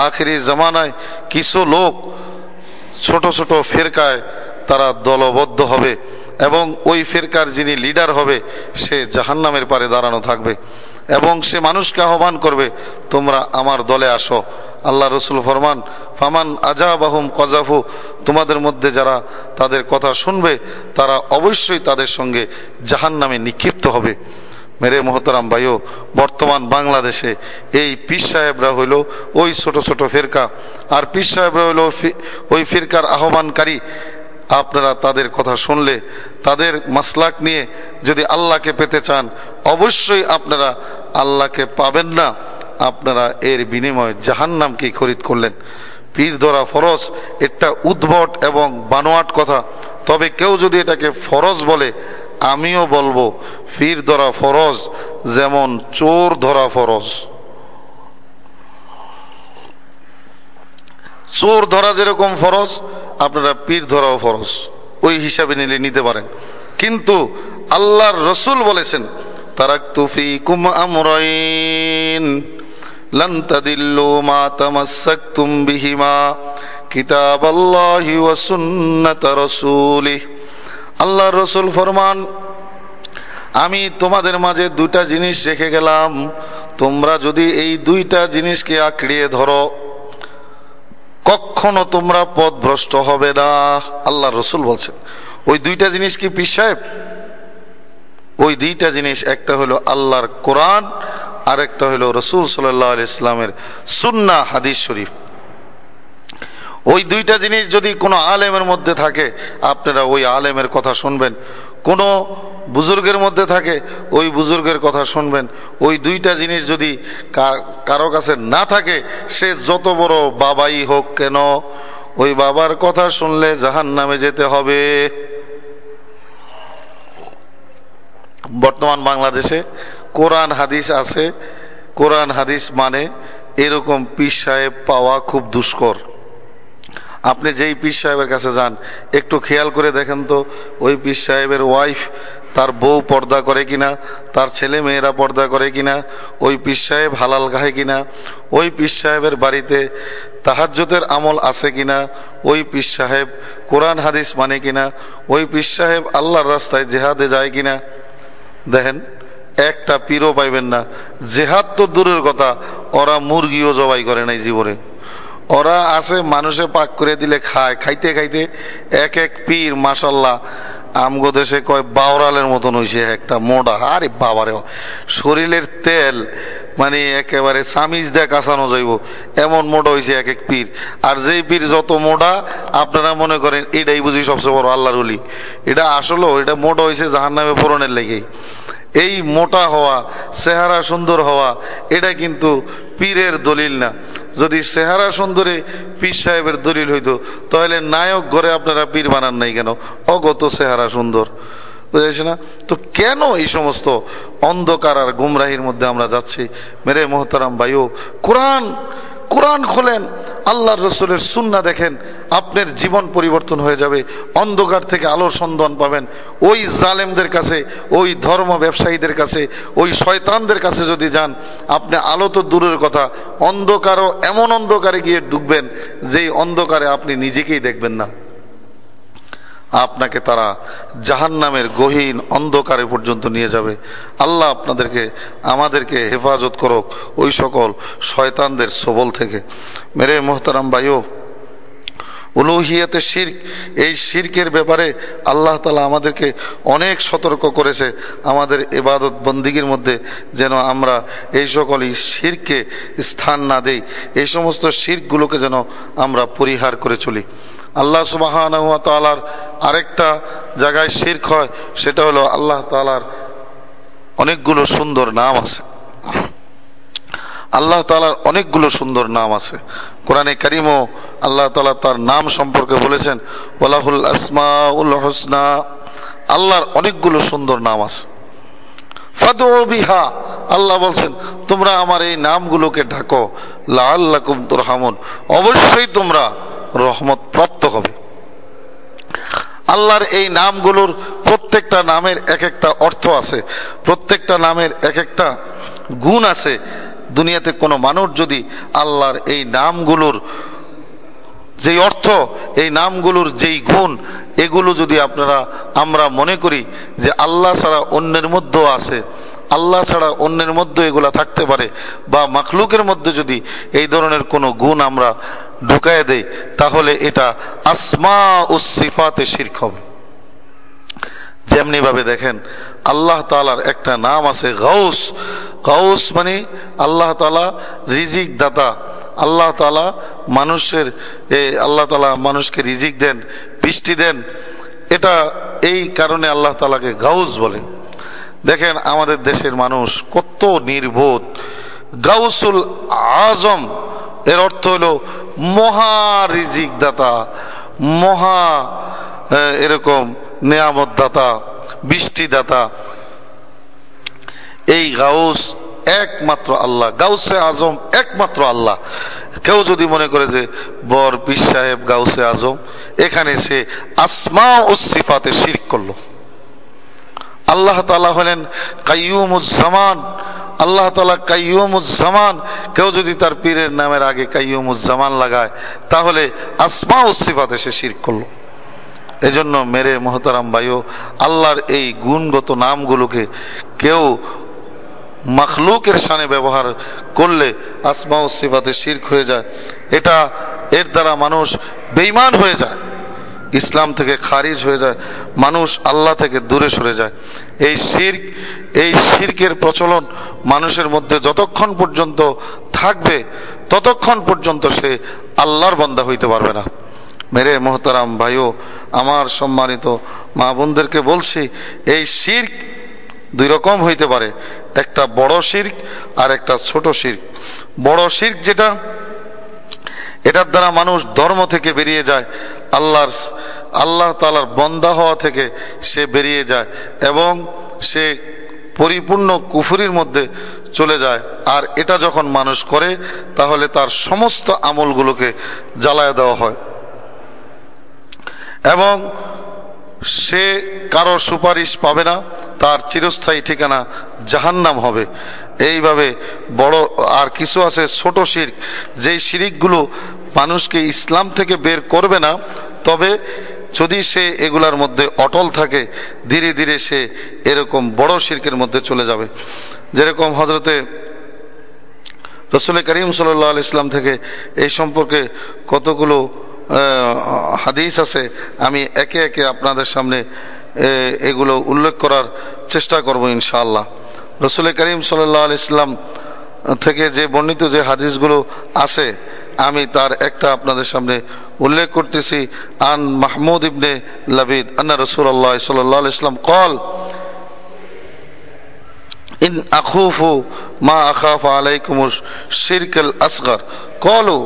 আখেরি জামানায় কিছু লোক ছোট ছোট ফেরকায় তারা দলবদ্ধ হবে এবং ওই ফেরকার যিনি লিডার হবে, সে জাহান্নামের পারে দাঁড়ানো থাকবে। এবং সে মানুষকে আহ্বান করবে, তোমরা আমার দলে আসো। আল্লাহ রসুল ফরমান, ফামান আজাবাহুম কজাফু তোমাদের মধ্যে যারা তাদের কথা শুনবে, তারা অবশ্যই তাদের সঙ্গে জাহান নামে নিক্ষিপ্ত হবে। মেরে মোহতরাম ভাইও, বর্তমান বাংলাদেশে এই পীর সাহেবরা হইল ওই ছোট ছোট ফেরকা। আর পীর সাহেবরা হইল ওই ফিরকার আহ্বানকারী। আপনারা তাদের কথা শুনলে, তাদের মাসলাক নিয়ে যদি আল্লাহকে পেতে চান, অবশ্যই আপনারা আল্লাহকে পাবেন না। আপনারা এর বিনিময়ে জাহান নামকেই খরিদ করলেন। পীর ধরা ফরজ, এটা উদ্ভট এবং বানোয়াট কথা। তবে কেউ যদি এটাকে ফরজ বলে, আমিও বলব, পীর ধরা ফরজ যেমন চোর ধরা ফরজ। চোর ধরা যেরকম ফরজ আপনারা পীর ধরাও ফরজ। ওই হিসাবে নিলে নিতে পারেন। কিন্তু আল্লাহর রসুল বলেছেন, তারাক্তু ফিকুম আমরাইন, লান তাদিল্লু মা তামাসসাকতুম বিহিমা, কিতাবাল্লাহি ওয়া সুন্নাত রাসূলিহি। আল্লাহর রসুল ফরমান, আমি তোমাদের মাঝে দুইটা জিনিস রেখে গেলাম, তোমরা যদি এই দুইটা জিনিসকে আঁকড়িয়ে ধরো কখনো তোমরা পথ ভ্রষ্ট হবে না। আল্লাহ রসুল বলছেন, ওই দুইটা জিনিস কি পীর সাহেব? ওই দুইটা জিনিস, একটা হলো আল্লাহর কোরআন আর একটা হলো রসুল সাল্লাহ ইসলামের সুন্না হাদিস শরীফ। ওই দুইটা জিনিস যদি কোনো আলেমের মধ্যে থাকে, আপনারা ওই আলেমের কথা শুনবেন। কোনো বুজুর্গের মধ্যে থাকে, ওই বুজুর্গের কথা শুনবেন। ওই দুইটা জিনিস যদি কারও কাছে না থাকে, সে যত বড় বাবাই হোক কেন, ওই বাবার কথা শুনলে জাহান নামে যেতে হবে। বর্তমান বাংলাদেশে কোরআন হাদিস আছে। কোরআন হাদিস মানে এরকম পীর সাহেব পাওয়া খুব দুষ্কর। আপনি যেই পীর সাহেবের কাছে যান, একটু খেয়াল করে দেখেন তো, ওই পীর সাহেবের ওয়াইফ তার বউ পর্দা করে কিনা, তার ছেলে মেয়েরা পর্দা করে কিনা, ওই পীর সাহেব হালাল গাহে কিনা, ওই পীর সাহেবের বাড়িতে তাহাজ্যতের আমল আছে কিনা, ওই পীর সাহেব কোরআন হাদিস মানে কিনা, ওই পীর সাহেব আল্লাহর রাস্তায় জেহাদে যায় কিনা। দেখেন, একটা পীরও পাইবেন না। জেহাদ তো দূরের কথা, ওরা মুরগিও জবাই করে নাই জীবনে। ওরা আছে মানুষে পাক করে দিলে খায়, খাইতে খাইতে এক এক পীর মাসাল্লাহ আমগো দেশে কয় বাওরালের মতন হইছে একটা মোড়া। আরে বাবারে, শরীরের তেল মানে একেবারে সামিজ দিয়ে কাঁচানো যাইব। এমন মোটা হয়েছে এক এক পীর। আর যেই পীর যত মোটা আপনারা মনে করেন এটাই বুঝি সবচেয়ে বড় আল্লাহর উলি এটা আসলেও এটা মোটা হয়েছে জাহান নামে পূরণের লেগেই। এই মোটা হওয়া, চেহারা সুন্দর হওয়া, এটা কিন্তু পীরের দলিল না। যদি চেহারা সুন্দরে পীর সাহেবের দলিল হইতো, তাহলে নায়ক ঘরে আপনারা পীর বানান নাই কেন? অগত সেহারা সুন্দর। বুঝেছি না? তো কেন এই সমস্ত অন্ধকার আর গুমরাহির মধ্যে আমরা যাচ্ছি? মেরে মোহতারাম ভাইও, কোরআন কোরআন খোলেন, আল্লাহর রসুলের সুন্না দেখেন, আপনার জীবন পরিবর্তন হয়ে যাবে, অন্ধকার থেকে আলোর সন্ধান পাবেন। ওই জালেমদের কাছে, ওই ধর্ম ব্যবসায়ীদের কাছে, ওই শয়তানদের কাছে যদি যান, আপনি আলো তো দূরের কথা, অন্ধকারও এমন অন্ধকারে গিয়ে ডুববেন, যেই অন্ধকারে আপনি নিজেকেই দেখবেন না। আপনাকে তারা জাহান নামের গহীন অন্ধকারে পর্যন্ত নিয়ে যাবে। আল্লাহ আপনাদেরকে, আমাদেরকে হেফাজত করুক ওই সকল শয়তানদের সবল থেকে। মেরে মোহতারাম ভাইও, উলুহিয়াতে শির্ক, এই শির্কের ব্যাপারে আল্লাহ তালা আমাদেরকে অনেক সতর্ক করেছে। আমাদের এবাদত বন্দিগির মধ্যে যেন আমরা এই সকল শিরকে স্থান না দেই। এই সমস্ত শির্কগুলোকে যেন আমরা পরিহার করে চলি। আল্লাহ সুবাহান তালার আরেকটা জায়গায় শির্ক হয়, সেটা হলো আল্লাহ তালার অনেকগুলো সুন্দর নাম আছে। আল্লাহ তালার অনেকগুলো সুন্দর নাম আছে। কোরআনে কারিমও আল্লাহ তালা তার নাম সম্পর্কে বলেছেন ওলাহুল আসমা উল হোসনা। আল্লাহর অনেকগুলো সুন্দর নাম আছে। বিহা, আল্লাহ বলছেন, তোমরা আমার এই নামগুলোকে ঢাকো লাল্লাকুম তুরহামুন। অবশ্যই তোমরা রহমত প্রাপ্ত হবে। আল্লাহর এই নামগুলোর প্রত্যেকটা নামের এক একটা অর্থ আছে, প্রত্যেকটা নামের এক একটা গুণ আছে। দুনিয়াতে কোনো মানুষ যদি আল্লাহর এই নামগুলোর যেই অর্থ, এই নামগুলোর যেই গুণ, এগুলো যদি আপনারা, আমরা মনে করি যে আল্লাহ ছাড়া অন্যের মধ্যেও আছে, আল্লাহ ছাড়া অন্যের মধ্যে এগুলা থাকতে পারে, বা মাখলুকের মধ্যে যদি এই ধরনের কোনো গুণ আমরা ঢুকায় দেয় তাহলে এটা আসমা ও সিফাতে শির্ক হবে। যেমনি ভাবে দেখেন, আল্লাহ তালার একটা নাম আছে গাউস। গাউস মানে আল্লাহ তালা রিজিক দাতা। আল্লাহ তালা মানুষের আল্লাহ তালা মানুষকে রিজিক দেন, বৃষ্টি দেন। এটা এই কারণে আল্লাহ তালাকে গাউস বলে। দেখেন, আমাদের দেশের মানুষ কত নির্বোধ। গাউসুল আজম, এর অর্থ হলো মহা রিজিক দাতা মহা এরকম নেয়ামত দাতা বৃষ্টি দাতা এই গাউস একমাত্র আল্লাহ, গাউসে আজম একমাত্র আল্লাহ। কেউ যদি মনে করে যে, বর পীর সাহেব গাউসে আজম, এখানে সে আসমা ও সিফাতে শির করল। আল্লাহ তালা হলেন কাইয়ুমুজ্জামান আল্লাহ তালা কাইয়ুমুজ্জামান, কেউ যদি তার পীরের নামের আগে কাইয়ুমুজ্জামান লাগায়, তাহলে আসমা ও সিফাতে সে শির করল। এজন্য মেরে মহতারাম ভাইও, আল্লাহর এই গুণগত নামগুলোকে কেউ মখলুকের সানে ব্যবহার করলে আসমা সিফাতে শির্ক হয়ে যায়। এটা এর দ্বারা মানুষ বেইমান হয়ে যায়। ইসলাম থেকে খারিজ হয়ে যায়। মানুষ আল্লাহ থেকে দূরে সরে যায়। এই শির্ক এই শির্কের প্রচলন মানুষের মধ্যে যতক্ষণ পর্যন্ত থাকবে, ততক্ষণ পর্যন্ত সে আল্লাহর বন্দা হইতে পারবে না। মেরে মোহতারাম ভাইও, আমার সম্মানিত মা বোনদেরকে বলছি, এই শির্ক দুই রকম হইতে পারে, একটা বড় শির্ক আর একটা ছোট শির্ক। বড় শির্ক যেটা, এটার দ্বারা মানুষ ধর্ম থেকে বেরিয়ে যায়, আল্লাহর আল্লাহ তালার বন্দা হওয়া থেকে সে বেরিয়ে যায়, এবং সে পরিপূর্ণ কুফুরির মধ্যে চলে যায়। আর এটা যখন মানুষ করে, তাহলে তার সমস্ত আমলগুলোকে জ্বালায় দেওয়া হয়। এবং সে কারও সুপারিশ পাবে না, তার চিরস্থায়ী ঠিকানা জাহান্নাম হবে। এইভাবে বড় আর কিছু আছে, ছোট শির যেই শিরিকগুলো মানুষকে ইসলাম থেকে বের করবে না, তবে যদি সে এগুলার মধ্যে অটল থাকে, ধীরে ধীরে সে এরকম বড় শির্কের মধ্যে চলে যাবে। যেরকম হজরতে রসুল করিম সাল্লাহ ইসলাম থেকে এই সম্পর্কে কতগুলো হাদিস আছে, আমি একে একে আপনাদের সামনে এগুলো উল্লেখ করার চেষ্টা করব ইনশাআল্লাহ। রসুল করিম সাল্লাহ ইসলাম থেকে যে বর্ণিত যে হাদিসগুলো আছে, আমি তার একটা আপনাদের সামনে উল্লেখ করতেছি আন মাহমুদ ইবনে লাবিদ আন্না রসুল্লাহ সাল্লাহ ইসলাম কল ইন আখুফু মা আখাফ আলাইকুম শিরকল আসগর কলু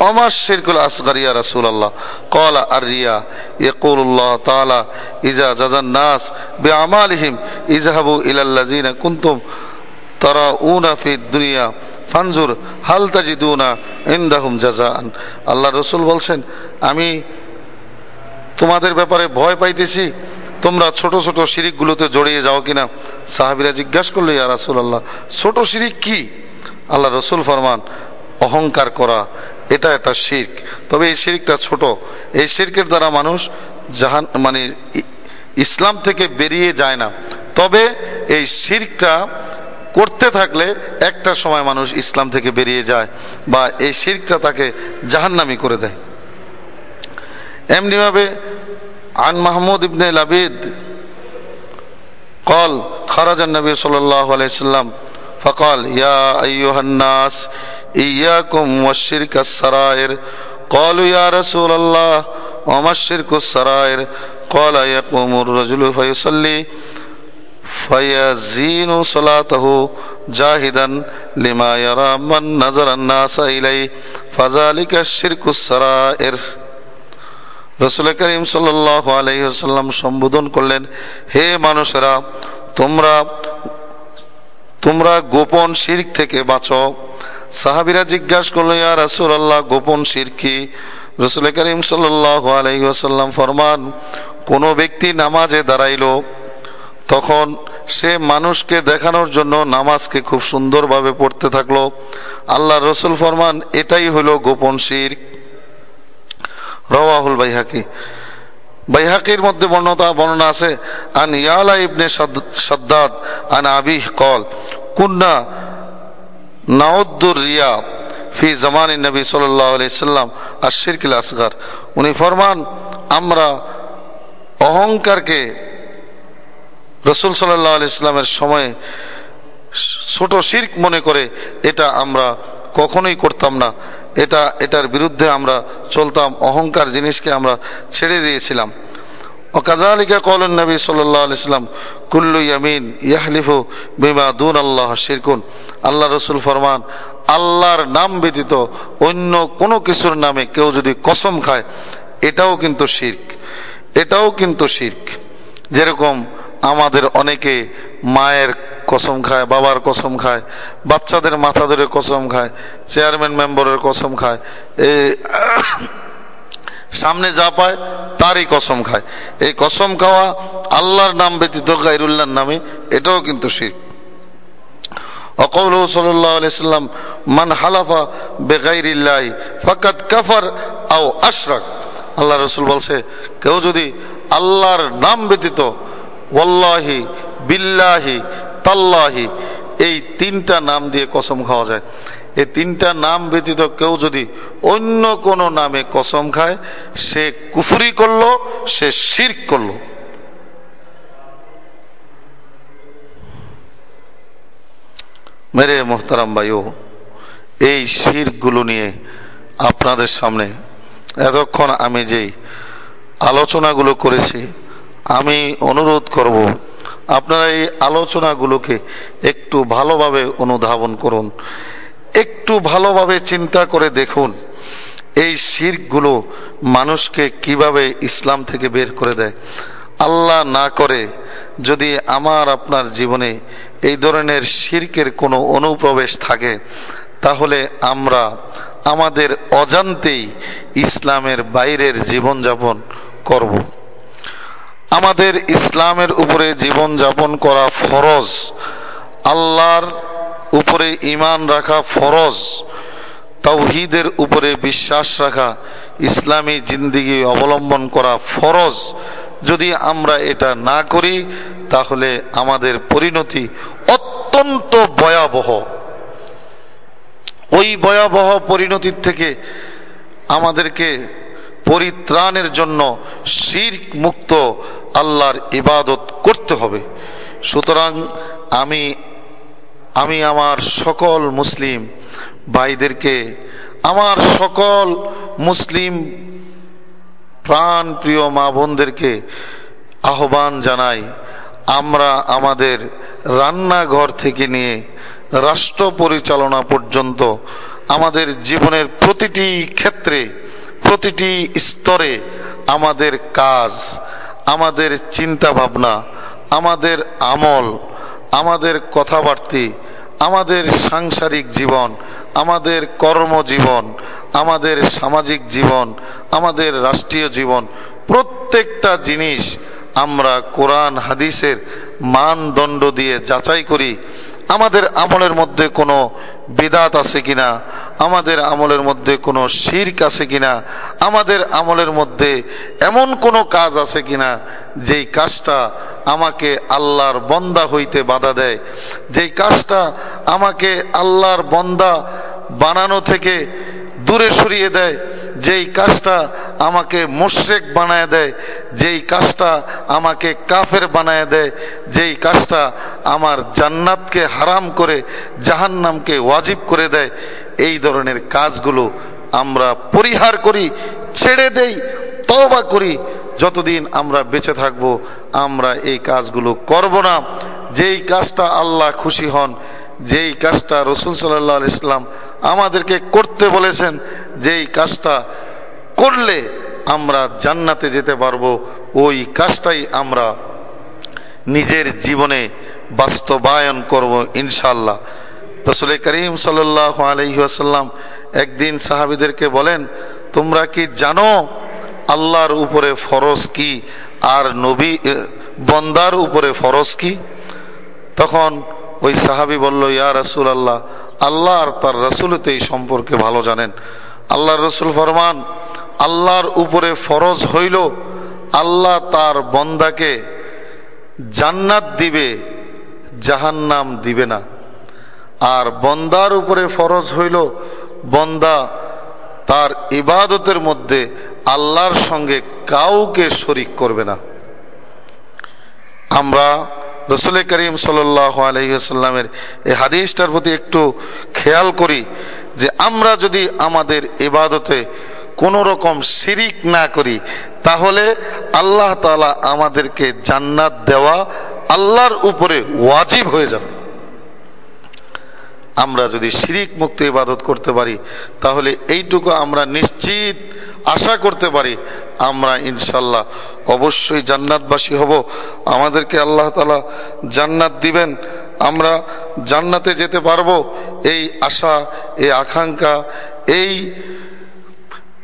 وما الشرك الأصغر يا رسول الله قال الرياء يقول الله تعالى إذا جزى الناس بأعمالهم اذهبوا إلى الذين كنتم تراؤون في الدنيا ফানজুর, হাল তাজিদুনা ইন্দাহুম জাজান আল্লাহ রসুল বলছেন, আমি তোমাদের ব্যাপারে ভয় পাইতেছি, তোমরা ছোট ছোট শিরিকগুলোতে জড়িয়ে যাও কিনা? সাহাবিরা জিজ্ঞাসা করল, ইয়া রাসুল আল্লাহ ছোট শিরিক কি? আল্লাহ রসুল ফরমান, অহংকার করা, এটা একটা শির্ক। তবে এই শিরিকটা ছোট। এই শির্কের দ্বারা মানুষ জাহান মানে ইসলাম থেকে বেরিয়ে যায় না। তবে এই শিরকটা করতে থাকলে একটা সময় মানুষ ইসলাম থেকে বেরিয়ে যায় বা এই শিরকটা তাকে জাহান্নামি করে দেয় এমনিভাবে আন মাহমুদ ইবনে লাবিদ قال خرج النبي صلى الله عليه وسلم فقال يا أيها الناس إياكم والشرك السرائر قالوا يا رسول الله وما الشرك السرائر قال يقوم الرجل فيصلي فيزين صلاته جاهدا لما يرى من نظر الناس إليه فذلك الشرك السرائر রসুল করিম সাল্লাহ আলহিহাল্লাম সম্বোধন করলেন হে মানুষেরা তোমরা তোমরা গোপন শির্ক থেকে বাঁচো সাহাবিরা জিজ্ঞাসা করলো ইয়া রাসুল আল্লাহ গোপন শির কি রসুল করিম সাল্লাহ আলহিহাল্লাম ফরমান কোন ব্যক্তি নামাজে দাঁড়াইলো তখন সে মানুষকে দেখানোর জন্য নামাজকে খুব সুন্দরভাবে পড়তে থাকল। আল্লাহ রসুল ফরমান, এটাই হলো গোপন শির। রওয়াহুল বাইহাকি। বাইহাকির মধ্যে বর্ণতা, বর্ণনা আছে, আন ইয়ালা ইবনে সাদ্দাদ, আন আবিহ কল কুন্না নাউদ্দুর রিয়া ফি জামান নবী সাল্লাহ সাল্লাম আর শিরকিল আসগার উনি ফরমান, আমরা অহংকারকে রসুল সাল্লাহ আলি ইসলামের সময়ে ছোট শির্ক মনে করে এটা আমরা কখনোই করতাম না। এটা, এটার বিরুদ্ধে আমরা চলতাম, অহংকার জিনিসকে আমরা ছেড়ে দিয়েছিলাম। অকাজালিকা কলন নবী সাল্লাহ আলাইসাল্লাম কুল্লু ইয়ামিন ইয়াহলিফু বিমা দুন আল্লাহ শিরকুন। আল্লাহ রসুল ফরমান, আল্লাহর নাম ব্যতীত অন্য কোনো কিছুর নামে কেউ যদি কসম খায়, এটাও কিন্তু শির্ক, এটাও কিন্তু শির্ক। যেরকম আমাদের অনেকে মায়ের কসম খায়, বাবার কসম খায়, বাচ্চাদের মাথা ধরে কসম খায়, চেয়ারম্যান মেম্বারের কসম খায় সামনে যা পায় তারই কসম খায়। এই কসম খাওয়া আল্লাহর নাম ব্যতীত গাইরুল্লাহর নামে, এটাও কিন্তু শির। অকৌল সাল্লাহ আলাইসাল্লাম মান হালাফা বেগাইরিল্লাহ ফাকাত কাফার আও আশরাক। আল্লাহ রসুল বলছে, কেউ যদি আল্লাহর নাম ব্যতীত ওয়াল্লাহি, বিল্লাহি, তাল্লাহি, এই তিনটা নাম দিয়ে কসম খাওয়া যায়। এই তিনটা নাম ব্যতীত কেউ যদি অন্য কোনো নামে কসম খায়, সে কুফুরি করল, সে শির করল। মেরে মোহতারাম ভাইও, এই শিরগুলো নিয়ে আপনাদের সামনে এতক্ষণ আমি যেই আলোচনাগুলো করেছি আমি অনুরোধ করব, আপনারা এই আলোচনাগুলোকে একটু ভালোভাবে অনুধাবন করুন। একটু ভালোভাবে চিন্তা করে দেখুন, এই শিরগুলো মানুষকে কীভাবে ইসলাম থেকে বের করে দেয়। আল্লাহ না করে যদি আমার, আপনার জীবনে এই ধরনের শির্কের কোনো অনুপ্রবেশ থাকে, তাহলে আমরা আমাদের অজান্তেই ইসলামের বাইরের জীবনযাপন করব। আমাদের ইসলামের উপরে জীবন যাপন করা ফরজ, আল্লাহর উপরে ইমান রাখা ফরজ, তাওহিদের উপরে বিশ্বাস রাখা, ইসলামী জিন্দিগি অবলম্বন করা ফরজ। যদি আমরা এটা না করি, তাহলে আমাদের পরিণতি অত্যন্ত ভয়াবহ। ওই ভয়াবহ পরিণতির থেকে আমাদেরকে পরিত্রাণের জন্য শির্ক মুক্ত আল্লাহর ইবাদত করতে হবে। সুতরাং আমি আমি আমার সকল মুসলিম ভাইদেরকে, আমার সকল মুসলিম প্রাণ প্রিয় মা বোনদেরকে আহ্বান জানাই, আমরা আমাদের রান্নাঘর থেকে নিয়ে রাষ্ট্র পরিচালনা পর্যন্ত আমাদের জীবনের প্রতিটি ক্ষেত্রে প্রতিটি স্তরে আমাদের কাজ, আমাদের চিন্তা ভাবনা আমাদের আমল, আমাদের কথাবার্তি, আমাদের সাংসারিক জীবন, আমাদের কর্মজীবন, আমাদের সামাজিক জীবন, আমাদের রাষ্ট্রীয় জীবন, প্রত্যেকটা জিনিস আমরা কোরআন, হাদিসের মানদণ্ড দিয়ে যাচাই করি। আমাদের আমলের মধ্যে কোনো বেদাত আছে কিনা? আমাদের আমলের মধ্যে কোনো শির্ক আছে কিনা? আমাদের আমলের মধ্যে এমন কোনো কাজ আছে কিনা? যেই কাজটা আমাকে আল্লাহর বন্দা হইতে বাধা দেয়। যেই কাজটা আমাকে আল্লাহর বন্দা বানানো থেকে দূরে সরিয়ে দেয়, যেই কাজটা আমাকে মুশরেক বানায় দেয়, যেই কাজটা আমাকে কাফের বানায় দেয়, যেই কাজটা আমার জান্নাতকে হারাম করে জাহান্নামকে ওয়াজিব করে দেয়, এই ধরনের কাজগুলো আমরা পরিহার করি, ছেড়ে দেই, তওবা করি। যতদিন আমরা বেঁচে থাকব, আমরা এই কাজগুলো করব না। যেই কাজটা আল্লাহ খুশি হন যেই কাজটা রসুল সাল্লাহ ইসলাম আমাদেরকে করতে বলেছেন, যেই কাজটা করলে আমরা জান্নাতে যেতে পারব, ওই কাজটাই আমরা নিজের জীবনে বাস্তবায়ন করব ইনশাল্লাহ রসুল করিম সাল্লাহ আলহিহাসাল্লাম একদিন সাহাবিদেরকে বলেন, তোমরা কি জানো আল্লাহর উপরে ফরজ কি আর নবী বন্দার উপরে ফরজ কি? তখন ওই সাহাবি বলল, ইয়া রসুল আল্লাহ আল্লাহ আর তার রসুল তো এই সম্পর্কে ভালো জানেন। আল্লাহর রসুল ফরমান, আল্লাহর উপরে ফরজ হইল, আল্লাহ তার বন্দাকে জান্নাত দিবে, জাহান্নাম দিবে না। আর বন্দার উপরে ফরজ হইল, বন্দা তার ইবাদতের মধ্যে আল্লাহর সঙ্গে কাউকে শরিক করবে না। আমরা রসুল করিম সাল্লামের এই হাদিসটার প্রতি একটু খেয়াল করি যে আমরা যদি আমাদের ইবাদতে কোন রকম শিরিক না করি, তাহলে আল্লাহ তাআলা আমাদেরকে জান্নাত দেওয়া আল্লাহর উপরে ওয়াজিব হয়ে যাবে। আমরা যদি শিরিক মুক্ত ইবাদত করতে পারি, তাহলে এইটুকু আমরা নিশ্চিত আশা করতে পারি আমরা ইনশাল্লাহ অবশ্যই জান্নাতবাসী হব। আমাদেরকে আল্লাহ তালা জান্নাত দিবেন। আমরা জান্নাতে যেতে পারব। এই আশা, এই আকাঙ্ক্ষা, এই,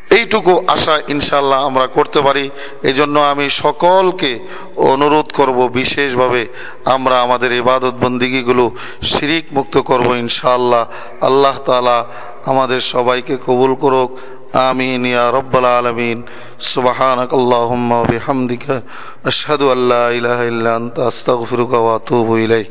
এইটুকু আশা ইনশাল্লাহ আমরা করতে পারি। এই জন্য আমি সকলকে অনুরোধ করব, বিশেষভাবে আমরা আমাদের ইবাদত বন্দিগিগুলো শিরিক মুক্ত করব ইনশাআল্লাহ আল্লাহ তালা আমাদের সবাইকে কবুল করুক। ইয়া রব্বাল আলামিন। সুবহানাক আল্লাহুম্মা ওয়া বিহামদিকা। আশহাদু আল্লা ইলাহা ইল্লা আনতা। আস্তাগফিরুকা ওয়া আতুবু ইলাইক।